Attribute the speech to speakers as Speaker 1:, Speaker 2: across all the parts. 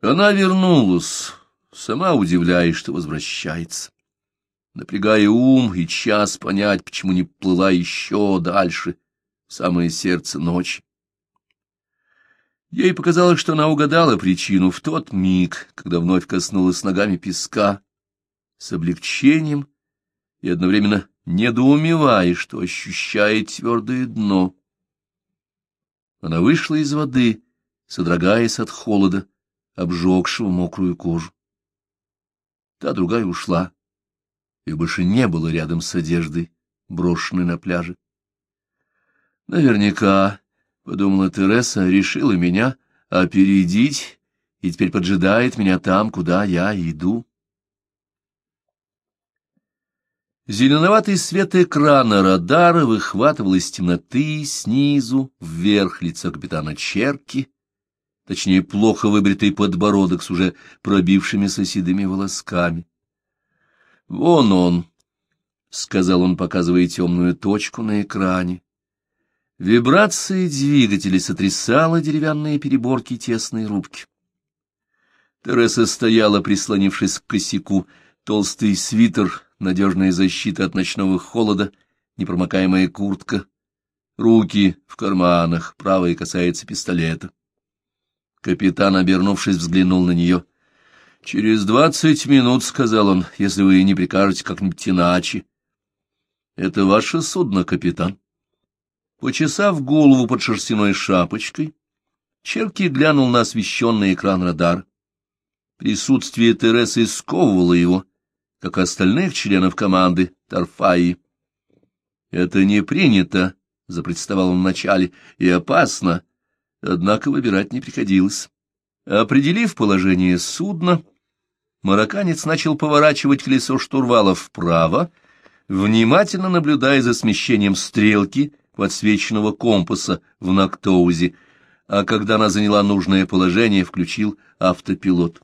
Speaker 1: Она вернулась, сама удивляясь, что возвращается. Напрягая ум и час понять, почему не плыла еще дальше, в самое сердце ночи. Ей показалось, что она угадала причину в тот миг, когда вновь коснулась ногами песка, с облегчением и одновременно недоумевая, что ощущает твердое дно. Она вышла из воды, содрогаясь от холода, обжегшего мокрую кожу. Та другая ушла, и больше не было рядом с одеждой, брошенной на пляже. Наверняка, — подумала Тереса, — решила меня опередить и теперь поджидает меня там, куда я иду. Зеленоватый свет экрана радара выхватывал из темноты снизу вверх лицо капитана Черки, точнее, плохо выбритый подбородок с уже пробившимися седыми волосками. «Вон он», — сказал он, показывая темную точку на экране. Вибрации двигателей сотрясала деревянные переборки тесной рубки. Тереса стояла, прислонившись к косяку, толстый свитер, надежная защита от ночного холода, непромокаемая куртка, руки в карманах, правая касается пистолета. Капитан, обернувшись, взглянул на нее. — Через двадцать минут, — сказал он, — если вы не прикажете как-нибудь иначе. — Это ваше судно, капитан. Почесав голову под шерстяной шапочкой, Черки глянул на освещенный экран радара. Присутствие Тересы сковывало его, как остальных членов команды Тарфаи. «Это не принято», — запротестовал он вначале, — «и опасно, однако выбирать не приходилось. Определив положение судна, марокканец начал поворачивать колесо штурвала вправо, внимательно наблюдая за смещением стрелки подсвеченного компаса в Нактоузе, а когда она заняла нужное положение, включил автопилот.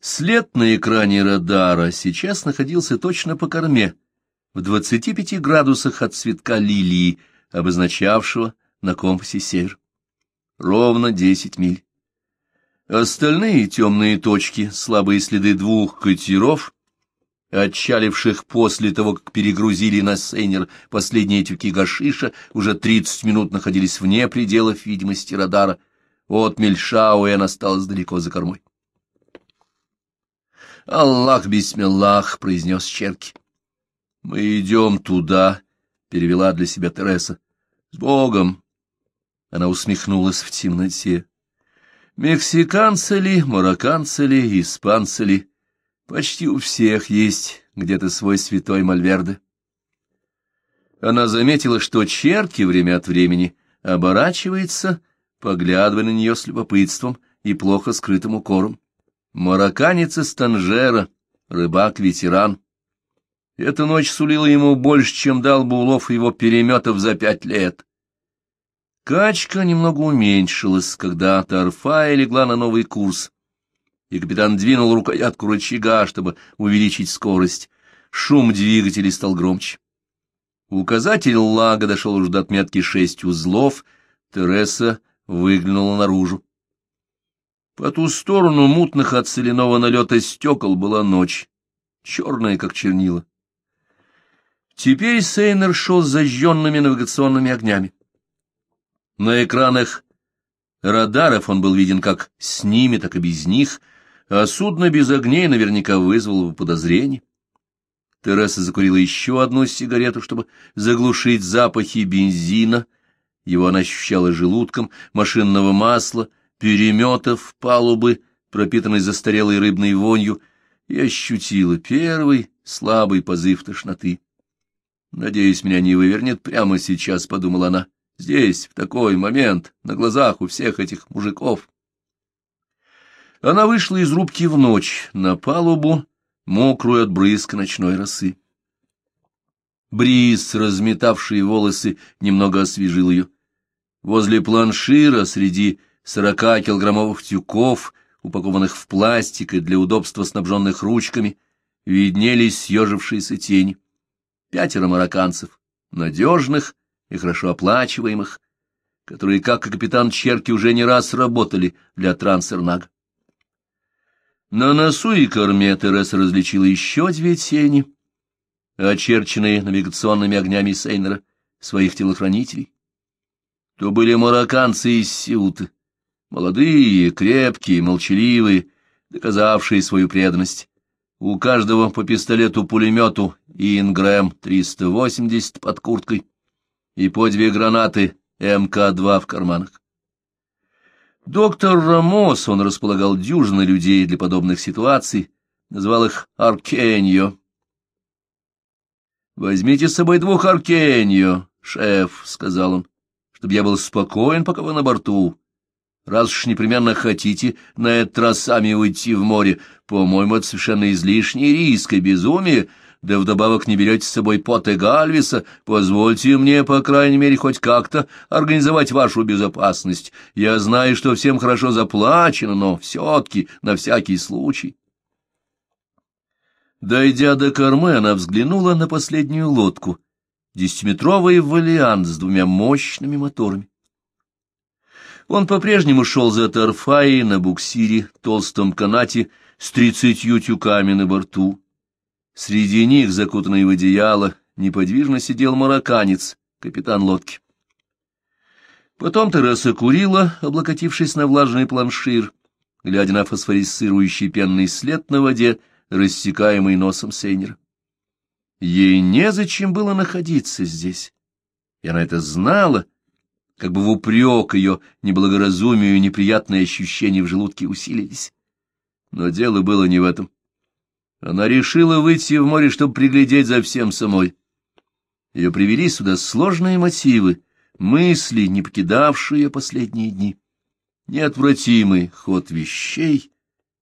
Speaker 1: След на экране радара сейчас находился точно по корме, в 25 градусах от цветка лилии, обозначавшего на компасе север. Ровно десять миль. Остальные темные точки, слабые следы двух катеров, отчаливших после того, как перегрузили на сейнер последние тюки гашиша, уже тридцать минут находились вне пределов видимости радара. От Мельшауэн осталось далеко за кормой. «Аллах, бисмиллах!» — произнес Черки. «Мы идем туда», — перевела для себя Тереса. «С Богом!» Она усмехнулась в темноте. Мексиканцы ли, марокканцы ли, испанцы ли, почти у всех есть где-то свой святой Мальверде. Она заметила, что Черки время от времени оборачивается, поглядывая на нее с любопытством и плохо скрытым укором. Марокканец из Танжера, рыбак-ветеран. Эта ночь сулила ему больше, чем дал бы улов его переметов за пять лет. Качка немного уменьшилась, когда Тарфая легла на новый курс, и капитан двинул рукоятку рычага, чтобы увеличить скорость. Шум двигателей стал громче. Указатель лага дошел уже до отметки шесть узлов, Тереса выглянула наружу. По ту сторону мутных от соляного налета стекол была ночь, черная, как чернила. Теперь Сейнер шел зажженными навигационными огнями. На экранах радаров он был виден как с ними, так и без них, а судно без огней наверняка вызвало бы подозрение. Тереса закурила еще одну сигарету, чтобы заглушить запахи бензина. Его она ощущала желудком, машинного масла, переметов, палубы, пропитанной застарелой рыбной вонью, и ощутила первый слабый позыв тошноты. «Надеюсь, меня не вывернет прямо сейчас», — подумала она. Здесь, в такой момент, на глазах у всех этих мужиков. Она вышла из рубки в ночь, на палубу, мокрую от брызг ночной росы. Бриз, разметавший волосы, немного освежил ее. Возле планшира, среди сорока килограммовых тюков, упакованных в пластик и для удобства снабженных ручками, виднелись съежившиеся тени. Пятеро марокканцев, надежных, и хорошо оплачиваемых, которые, как и капитан Черки, уже не раз работали для Трансернага. На носу и корме Тереса различила еще две тени, очерченные навигационными огнями Сейнера, своих телохранителей. То были марокканцы из Сиуты, молодые, крепкие, молчаливые, доказавшие свою преданность. У каждого по пистолету-пулемету и Ингрэм 380 под курткой и по две гранаты МК-2 в карманах. Доктор Рамос, он располагал дюжины людей для подобных ситуаций, назвал их Аркеньо. «Возьмите с собой двух Аркеньо, шеф», — сказал он, — «чтобы я был спокоен, пока вы на борту. Раз уж непременно хотите на этот раз сами уйти в море, по-моему, это совершенно излишний риск и безумие, да вдобавок не берете с собой пота Гальвиса, позвольте мне, по крайней мере, хоть как-то организовать вашу безопасность. Я знаю, что всем хорошо заплачено, но все-таки на всякий случай. Дойдя до кормы, она взглянула на последнюю лодку, десятиметровый валиант с двумя мощными моторами. Он по-прежнему шел за торфаей на буксире, толстом канате, с тридцатью тюками на борту. Среди них, закутанный в одеяло, неподвижно сидел марокканец, капитан лодки. Потом Тереса курила, облокотившись на влажный планшир, глядя на фосфорисцирующий пенный след на воде, рассекаемый носом Сейнера. Ей незачем было находиться здесь, и она это знала, как бы в упрек ее неблагоразумию неприятные ощущения в желудке усилились. Но дело было не в этом. Она решила выйти в море, чтобы приглядеть за всем самой. Ее привели сюда сложные мотивы, мысли, не покидавшие последние дни. Неотвратимый ход вещей,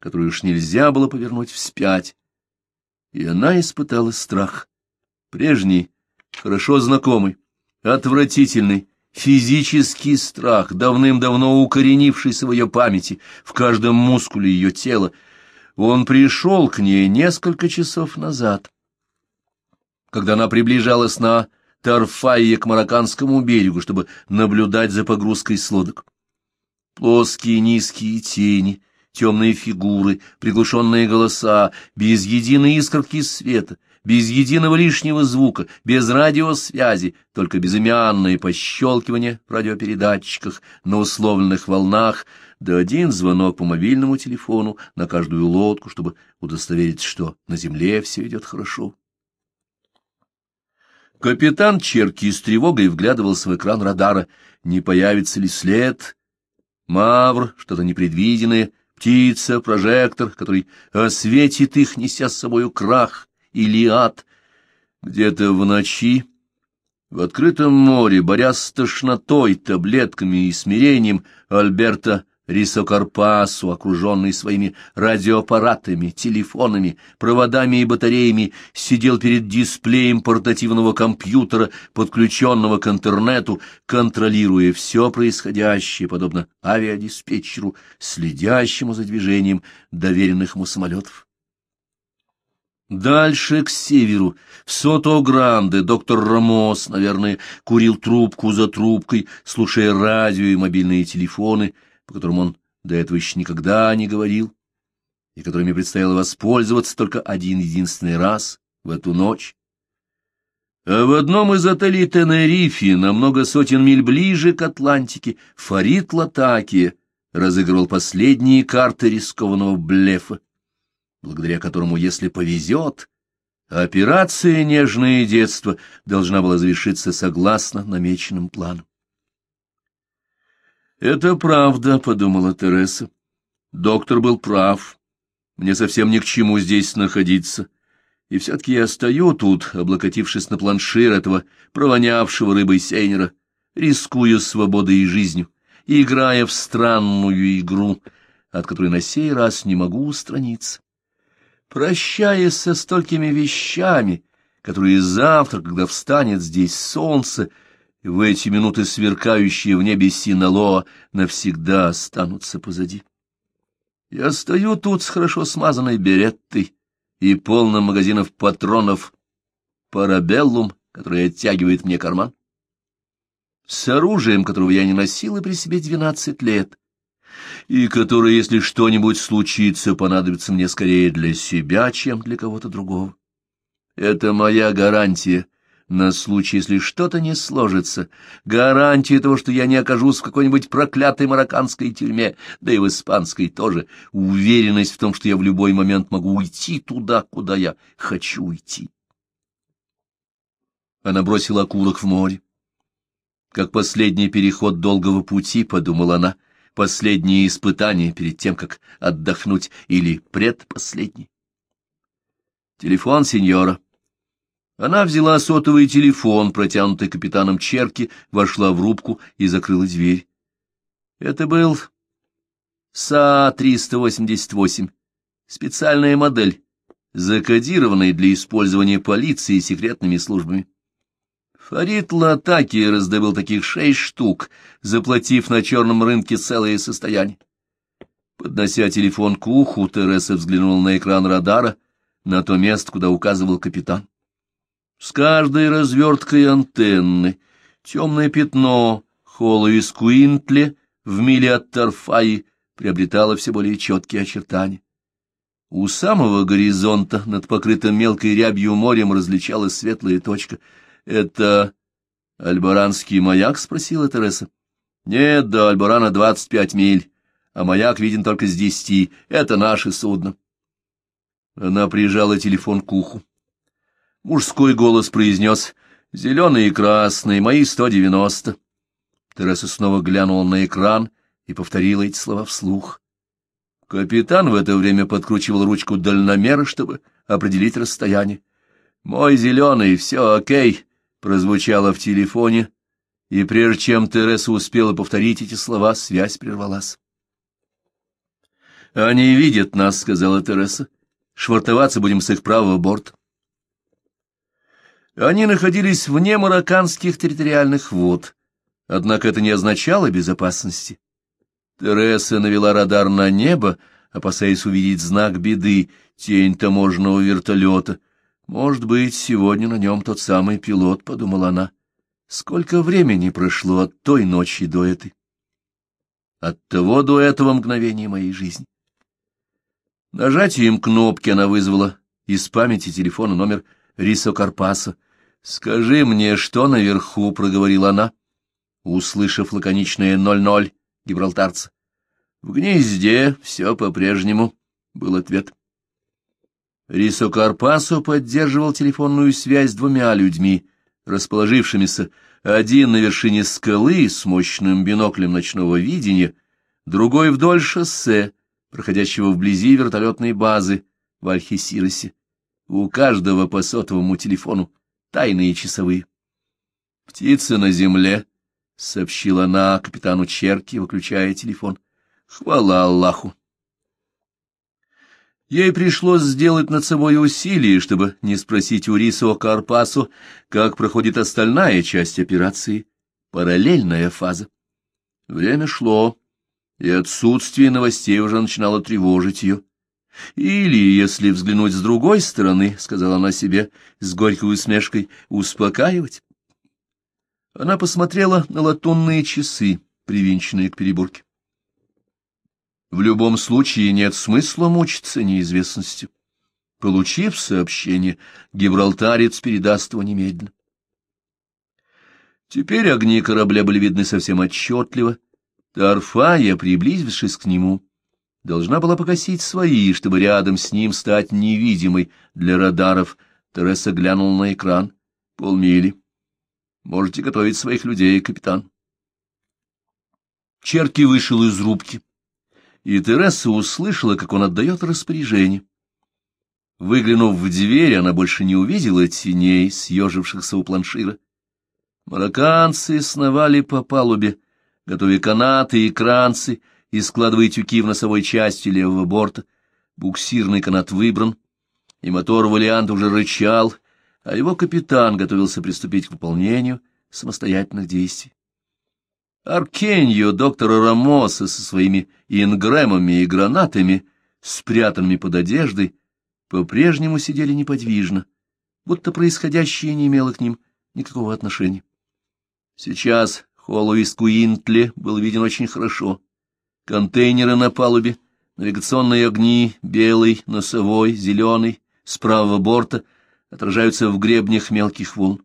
Speaker 1: который уж нельзя было повернуть вспять. И она испытала страх. Прежний, хорошо знакомый, отвратительный, физический страх, давным-давно укоренившийся в ее памяти, в каждом мускуле ее тела, он пришел к ней несколько часов назад, когда она приближалась на Тарфайе к Марокканскому берегу, чтобы наблюдать за погрузкой с лодок. Плоские низкие тени, темные фигуры, приглушенные голоса, без единой искорки света, без единого лишнего звука, без радиосвязи, только безымянное пощелкивание в радиопередатчиках на условленных волнах — да один звонок по мобильному телефону на каждую лодку, чтобы удостовериться, что на земле все идет хорошо. Капитан Черки с тревогой вглядывался в экран радара. Не появится ли след? Мавр, что-то непредвиденное, птица, прожектор, который осветит их, неся с собою крах или ад. Где-то в ночи, в открытом море, борясь с тошнотой, таблетками и смирением, Альберта Рисокарпасу, окруженный своими радиоаппаратами, телефонами, проводами и батареями, сидел перед дисплеем портативного компьютера, подключенного к интернету, контролируя все происходящее, подобно авиадиспетчеру, следящему за движением доверенных ему самолетов. Дальше, к северу, в Сото-Гранде, доктор Рамос, наверное, курил трубку за трубкой, слушая радио и мобильные телефоны — по которым он до этого еще никогда не говорил, и которыми предстояло воспользоваться только один единственный раз в эту ночь. А в одном из отелей Тенерифе, на много сотен миль ближе к Атлантике, Фарид Латакия разыгрывал последние карты рискованного блефа, благодаря которому, если повезет, операция «Нежное детство» должна была завершиться согласно намеченным плану. «Это правда», — подумала Тереса. «Доктор был прав. Мне совсем ни к чему здесь находиться. И все-таки я стою тут, облокотившись на планшир этого провонявшего рыбой сейнера, рискуя свободой и жизнью, играя в странную игру, от которой на сей раз не могу устраниться. Прощаясь со столькими вещами, которые завтра, когда встанет здесь солнце, — в эти минуты сверкающие в небе Синалоа навсегда останутся позади. Я стою тут с хорошо смазанной береттой и полным магазинов патронов парабеллум, который оттягивает мне карман. с оружием, которого я не носила при себе двенадцать лет, и которое, если что-нибудь случится, понадобится мне скорее для себя, чем для кого-то другого. Это моя гарантия на случай, если что-то не сложится, гарантия того, что я не окажусь в какой-нибудь проклятой марокканской тюрьме, да и в испанской тоже, уверенность в том, что я в любой момент могу уйти туда, куда я хочу уйти. Она бросила окурок в море. Как последний переход долгого пути, подумала она, последнее испытание перед тем, как отдохнуть, или предпоследний. Телефон сеньора. Она взяла сотовый телефон, протянутый капитаном Черки, вошла в рубку и закрыла дверь. Это был СА-388, специальная модель, закодированная для использования полицией и секретными службами. Фарид Латаки раздобыл таких шесть штук, заплатив на черном рынке целое состояние. Поднося телефон к уху, Тереса взглянула на экран радара, на то место, куда указывал капитан. С каждой разверткой антенны темное пятно холла из Куинтле в миле от Тарфаи приобретало все более четкие очертания. У самого горизонта над покрытым мелкой рябью морем различалась светлая точка. — Это Альбаранский маяк? — спросила Тереса. — Нет, до Альбарана двадцать пять миль, а маяк виден только с десяти. Это наше судно. Она прижала телефон к уху. Мужской голос произнес «Зеленый и красный, мои сто девяносто». Тереса снова глянула на экран и повторила эти слова вслух. Капитан в это время подкручивал ручку дальномера, чтобы определить расстояние. «Мой зеленый, все окей», — прозвучало в телефоне, и прежде чем Тереса успела повторить эти слова, связь прервалась. «Они видят нас», — сказала Тереса. «Швартоваться будем с их правого борта». Они находились вне марокканских территориальных вод, однако это не означало безопасности. Тереса навела радар на небо, опасаясь увидеть знак беды, тень таможенного вертолета. Может быть, сегодня на нем тот самый пилот, — подумала она. Сколько времени прошло от той ночи до этой? От того до этого мгновения моей жизни. Нажатием кнопки она вызвала из памяти телефона номер Рисо Карпаса. «Скажи мне, что наверху?» — проговорила она, услышав лаконичное «ноль-ноль» гибралтарца. «В гнезде все по-прежнему», — был ответ. Рисо Карпасо поддерживал телефонную связь с двумя людьми, расположившимися один на вершине скалы с мощным биноклем ночного видения, другой вдоль шоссе, проходящего вблизи вертолетной базы в Альхисиросе. У каждого по сотовому телефону тайные часовые. «Птица на земле», — сообщила она капитану Черки, выключая телефон. «Хвала Аллаху!» Ей пришлось сделать над собой усилие, чтобы не спросить у Рисо Карпасу, как проходит остальная часть операции, параллельная фаза. Время шло, и отсутствие новостей уже начинало тревожить ее. Или, если взглянуть с другой стороны, — сказала она себе с горькой усмешкой, — успокаивать. Она посмотрела на латунные часы, привинченные к переборке. В любом случае нет смысла мучиться неизвестностью. Получив сообщение, гибралтарец передаст его немедленно. Теперь огни корабля были видны совсем отчетливо. Тарфая, приблизившись к нему, должна была погасить свои, чтобы рядом с ним стать невидимой для радаров. Тереса глянула на экран. Полмили. Можете готовить своих людей, капитан. Черки вышел из рубки, и Тереса услышала, как он отдает распоряжение. Выглянув в дверь, она больше не увидела теней, съежившихся у планшира. Марокканцы сновали по палубе, готовя канаты и кранцы, и складывая тюки в носовой части левого борта. Буксирный канат выбран, и мотор-валиант уже рычал, а его капитан готовился приступить к выполнению самостоятельных действий. Аркеньо доктора Рамоса со своими ингремами и гранатами, спрятанными под одеждой, по-прежнему сидели неподвижно, будто происходящее не имело к ним никакого отношения. Сейчас Холлоуист Куинтле был виден очень хорошо. Контейнеры на палубе, навигационные огни, белый, носовой, зеленый, с правого борта, отражаются в гребнях мелких волн.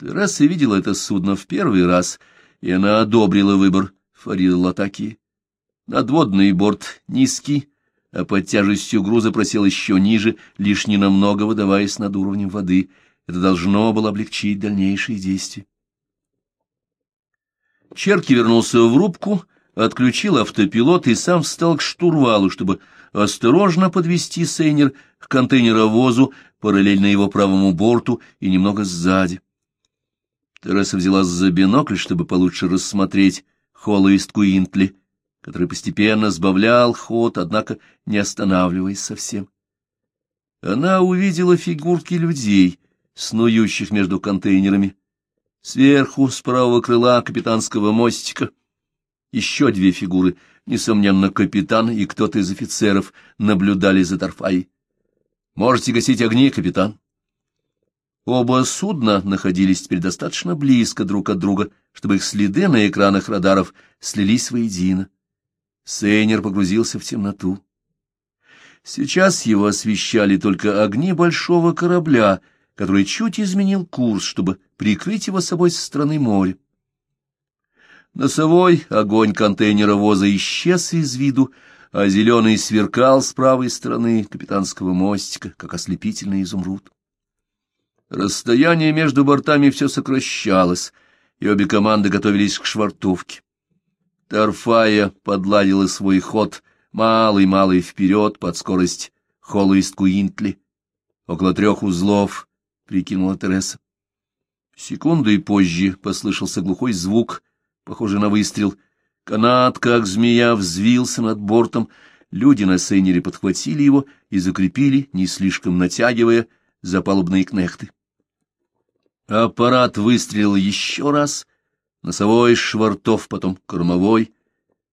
Speaker 1: Терраса видела это судно в первый раз, и она одобрила выбор Фарида Латаки. Надводный борт низкий, а под тяжестью груза просел еще ниже, лишь ненамного выдаваясь над уровнем воды. Это должно было облегчить дальнейшие действия. Черки вернулся в рубку, отключил автопилот и сам встал к штурвалу, чтобы осторожно подвести Сейнер к контейнеровозу, параллельно его правому борту и немного сзади. Тереса взяла за бинокль, чтобы получше рассмотреть Холлоист Куинтли, который постепенно сбавлял ход, однако не останавливаясь совсем. Она увидела фигурки людей, снующих между контейнерами. Сверху, с правого крыла капитанского мостика, еще две фигуры, несомненно, капитан и кто-то из офицеров, наблюдали за Тарфай. «Можете гасить огни, капитан?» Оба судна находились теперь достаточно близко друг от друга, чтобы их следы на экранах радаров слились воедино. Сейнер погрузился в темноту. Сейчас его освещали только огни большого корабля, который чуть изменил курс, чтобы прикрыть его собой со стороны моря. Носовой огонь контейнера воза исчез из виду, а зеленый сверкал с правой стороны капитанского мостика, как ослепительный изумруд. Расстояние между бортами все сокращалось, и обе команды готовились к швартовке. Тарфая подладила свой ход малый-малый вперед под скорость Холлоист-Куинтли. Около трех узлов, — прикинула Тереса. Секундой позже послышался глухой звук, похожий на выстрел. Канат, как змея, взвился над бортом. Люди на сейнере подхватили его и закрепили, не слишком натягивая, за палубные кнехты. Аппарат выстрелил еще раз, носовой швартов, потом кормовой.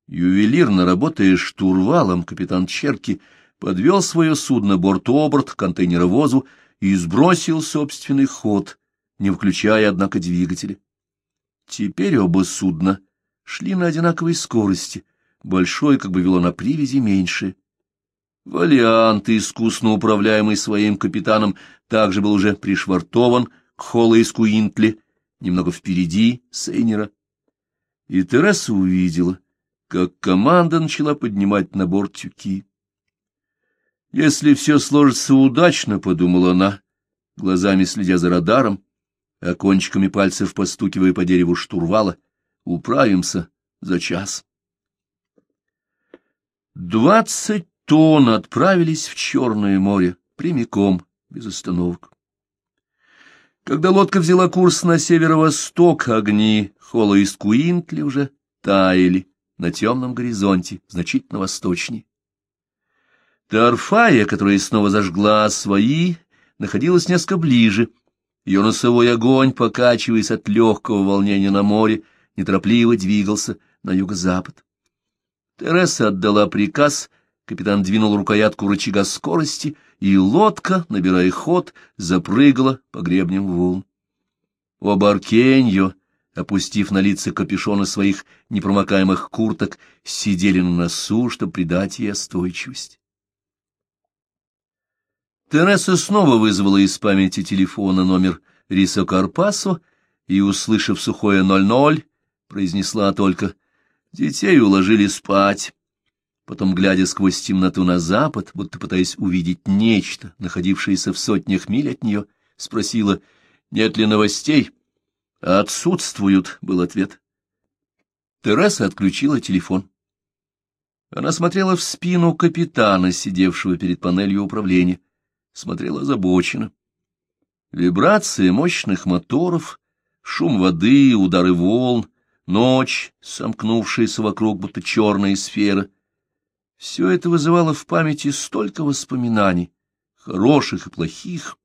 Speaker 1: Ювелирно работая штурвалом, капитан Черки подвел свое судно борт-оборт к контейнеровозу и сбросил собственный ход, не включая, однако, двигатели. Теперь оба судна шли на одинаковой скорости, большой как бы вело на привязи меньше. Валиант, искусно управляемый своим капитаном, также был уже пришвартован к Холлоиску Интли, немного впереди Сейнера. И Тереса увидела, как команда начала поднимать на борт тюки. Если все сложится удачно, — подумала она, глазами следя за радаром, а кончиками пальцев постукивая по дереву штурвала, — управимся за час. Двадцать тонн отправились в Черное море, прямиком, без остановок. Когда лодка взяла курс на северо-восток, огни Холла и Скуинтли уже таяли на темном горизонте, значительно восточнее. Тарфая, которая снова зажгла свои, находилась несколько ближе. Ее носовой огонь, покачиваясь от легкого волнения на море, неторопливо двигался на юго-запад. Тереса отдала приказ, капитан двинул рукоятку рычага скорости, и лодка, набирая ход, запрыгала по гребням волн. Оба Аркеньо, опустив на лица капюшоны своих непромокаемых курток, сидели на носу, чтобы придать ей остойчивость. Тереса снова вызвала из памяти телефона номер Рисо Карпасо и, услышав сухое «ноль-ноль», произнесла только «Детей уложили спать». Потом, глядя сквозь темноту на запад, будто пытаясь увидеть нечто, находившееся в сотнях миль от нее, спросила «Нет ли новостей?» «Отсутствуют», — был ответ. Тереса отключила телефон. Она смотрела в спину капитана, сидевшего перед панелью управления смотрел озабоченно. Вибрации мощных моторов, шум воды, удары волн, ночь, сомкнувшаяся вокруг, будто черная сфера. Все это вызывало в памяти столько воспоминаний, хороших и плохих.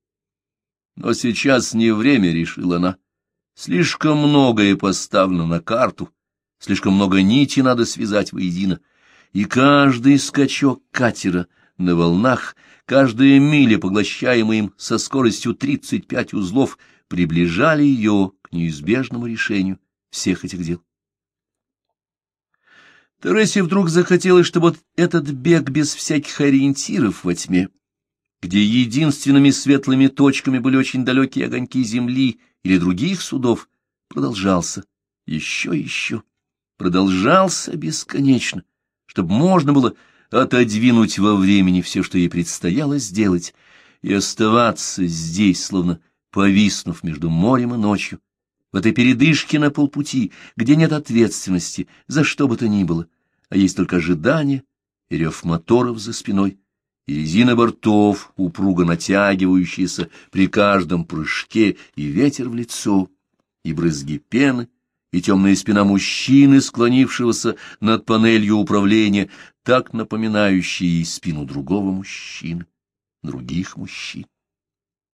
Speaker 1: Но сейчас не время, — решила она. Слишком многое поставлено на карту, слишком много нити надо связать воедино, и каждый скачок катера на волнах Каждая миля, поглощаемая им со скоростью 35 узлов, приближали ее к неизбежному решению всех этих дел. Тересе вдруг захотелось, чтобы вот этот бег без всяких ориентиров во тьме, где единственными светлыми точками были очень далекие огоньки земли или других судов, продолжался еще и еще, продолжался бесконечно, чтобы можно было отодвинуть во времени все, что ей предстояло сделать, и оставаться здесь, словно повиснув между морем и ночью, в этой передышке на полпути, где нет ответственности за что бы то ни было, а есть только ожидание и рев моторов за спиной, и резина бортов, упруго натягивающиеся при каждом прыжке, и ветер в лицо, и брызги пены, и темная спина мужчины, склонившегося над панелью управления, так напоминающие спину другого мужчины, других мужчин.